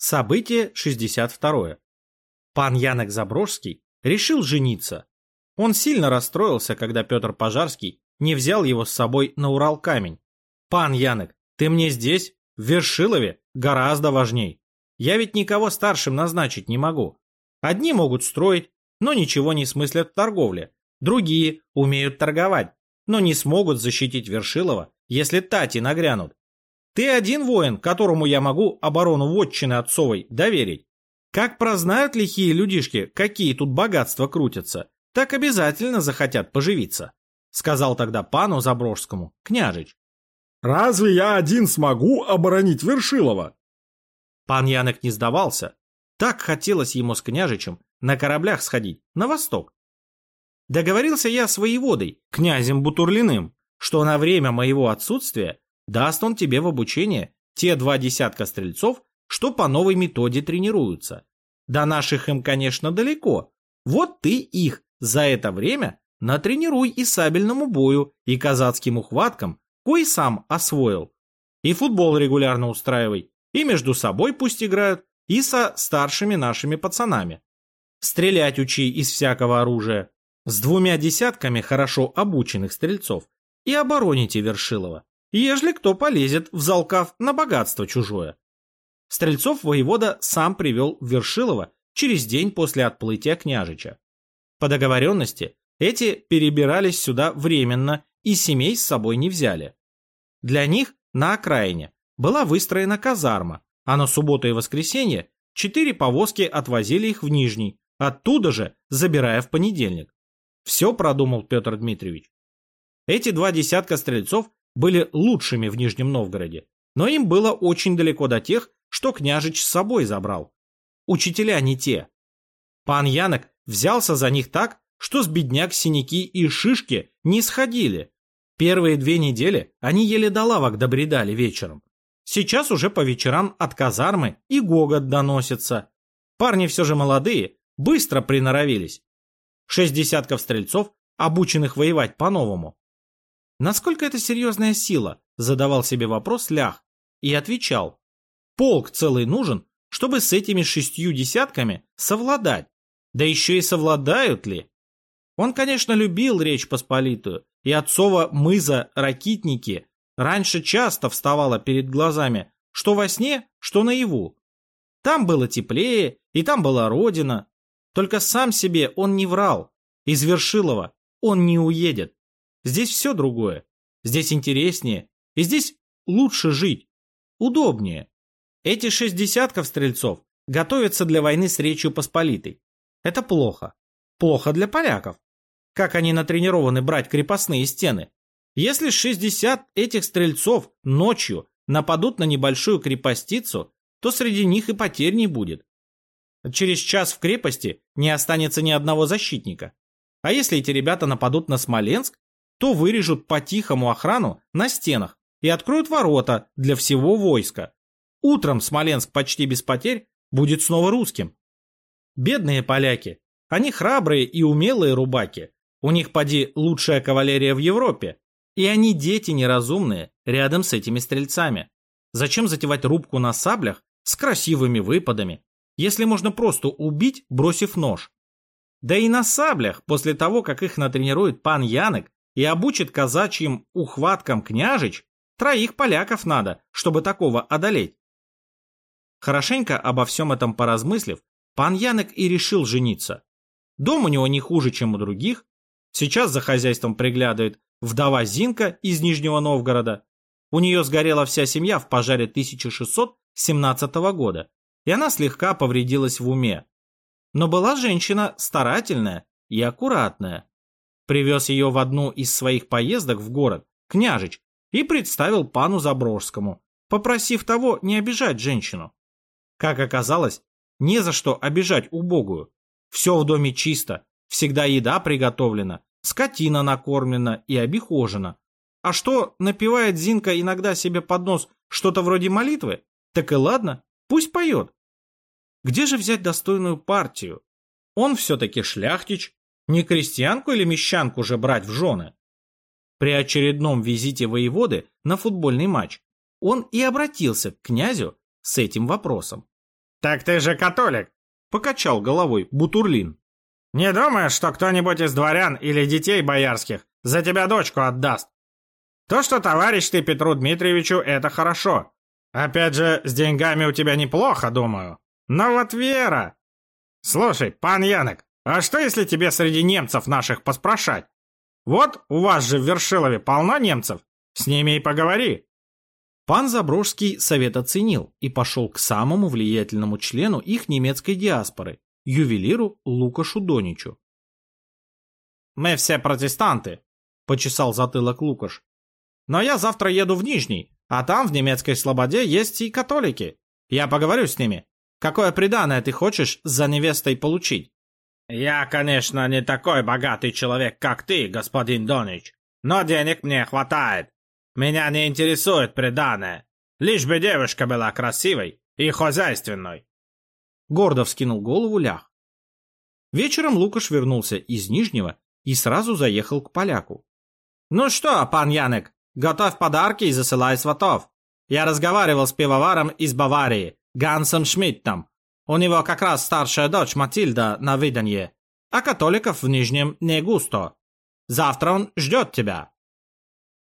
Событие 62. Пан Янок Заброжский решил жениться. Он сильно расстроился, когда Петр Пожарский не взял его с собой на Урал-камень. «Пан Янок, ты мне здесь, в Вершилове, гораздо важней. Я ведь никого старшим назначить не могу. Одни могут строить, но ничего не смыслят в торговле. Другие умеют торговать, но не смогут защитить Вершилова, если тати нагрянут. Ты один воин, которому я могу оборону вотчины отцовой доверить. Как прознают лихие людишки, какие тут богатства крутятся, так обязательно захотят поживиться, сказал тогда пану Заброжскому, княжич. Разве я один смогу оборонить Вершилова? Пан Янок не сдавался. Так хотелось ему с княжичем на кораблях сходить, на восток. Договорился я с воеводой, князем Бутурлиным, что на время моего отсутствия даст он тебе в обучение те два десятка стрельцов, что по новой методе тренируются. До наших им, конечно, далеко. Вот ты их за это время натренируй и сабельному бою, и казацким ухваткам, кой сам освоил. И футбол регулярно устраивай, и между собой пусть играют, и со старшими нашими пацанами. Стрелять учи из всякого оружия. С двумя десятками хорошо обученных стрельцов. И обороните Вершилова, ежели кто полезет в залкав на богатство чужое. Стрельцов воевода сам привел в Вершилово через день после отплытия княжича. По договоренности эти перебирались сюда временно и семей с собой не взяли. Для них на окраине была выстроена казарма, а на субботу и воскресенье четыре повозки отвозили их в Нижний, оттуда же забирая в понедельник. Все продумал Петр Дмитриевич. Эти два десятка стрельцов были лучшими в Нижнем Новгороде, но им было очень далеко до тех, что княжич с собой забрал. Учителя не те. Пан Янок взялся за них так, что с бедняк синяки и шишки не сходили. Первые две недели они еле до лавок добредали вечером. Сейчас уже по вечерам от казармы и гогот доносится. Парни все же молодые, быстро приноровились. Шесть десятков стрельцов, обученных воевать по-новому. Насколько это серьезная сила, задавал себе вопрос Лях и отвечал. Полк целый нужен, чтобы с этими шестью десятками совладать. Да еще и совладают ли? Он, конечно, любил Речь Посполитую, и отцова мыза Ракитники раньше часто вставала перед глазами, что во сне, что наяву. Там было теплее, и там была родина. Только сам себе он не врал. Из Вершилова он не уедет. Здесь все другое. Здесь интереснее. И здесь лучше жить. Удобнее. Эти шесть десятков стрельцов готовятся для войны с Речью Посполитой. Это плохо. Плохо для поляков. Как они натренированы брать крепостные стены? Если 60 этих стрельцов ночью нападут на небольшую крепостицу, то среди них и потерь не будет. Через час в крепости не останется ни одного защитника. А если эти ребята нападут на Смоленск, то вырежут по-тихому охрану на стенах и откроют ворота для всего войска. Утром Смоленск почти без потерь будет снова русским. Бедные поляки. Они храбрые и умелые рубаки. У них поди лучшая кавалерия в Европе. И они дети неразумные рядом с этими стрельцами. Зачем затевать рубку на саблях с красивыми выпадами, если можно просто убить, бросив нож? Да и на саблях, после того, как их натренирует пан Янек и обучит казачьим ухваткам княжич, троих поляков надо, чтобы такого одолеть. Хорошенько обо всем этом поразмыслив, пан Янек и решил жениться. Дом у него не хуже, чем у других. Сейчас за хозяйством приглядывает вдова Зинка из Нижнего Новгорода. У нее сгорела вся семья в пожаре 1617 года, и она слегка повредилась в уме. Но была женщина старательная и аккуратная. Привез ее в одну из своих поездок в город, княжич, и представил пану Заброжскому, попросив того не обижать женщину. Как оказалось, не за что обижать убогую. Все в доме чисто, всегда еда приготовлена, скотина накормлена и обихожена. А что напевает Зинка иногда себе под нос что-то вроде молитвы, так и ладно, пусть поет. Где же взять достойную партию? Он все-таки шляхтич, не крестьянку или мещанку же брать в жены. При очередном визите воеводы на футбольный матч он и обратился к князю с этим вопросом. Так ты же католик, покачал головой Бутурлин. Не думаешь, что кто-нибудь из дворян или детей боярских за тебя дочку отдаст? То, что товарищ ты Петру Дмитриевичу, это хорошо. Опять же, с деньгами у тебя неплохо, думаю. Но вот вера... Слушай, пан Янок, а что если тебе среди немцев наших поспрашать? Вот у вас же в Вершилове полно немцев. С ними и поговори. Пан Заброжский совет оценил и пошел к самому влиятельному члену их немецкой диаспоры, ювелиру Лукашу Доничу. «Мы все протестанты», — почесал затылок Лукаш. «Но я завтра еду в Нижний, а там в немецкой слободе есть и католики. Я поговорю с ними. Какое преданное ты хочешь за невестой получить?» «Я, конечно, не такой богатый человек, как ты, господин Донич, но денег мне хватает. Меня не интересует преданное. Лишь бы девушка была красивой и хозяйственной. Гордо вскинул голову лях. Вечером Лукаш вернулся из Нижнего и сразу заехал к поляку. «Ну что, пан Янек, готовь подарки и засылай сватов. Я разговаривал с пивоваром из Баварии, Гансом Шмидтом. У него как раз старшая дочь Матильда на выданье, а католиков в Нижнем не густо. Завтра он ждет тебя».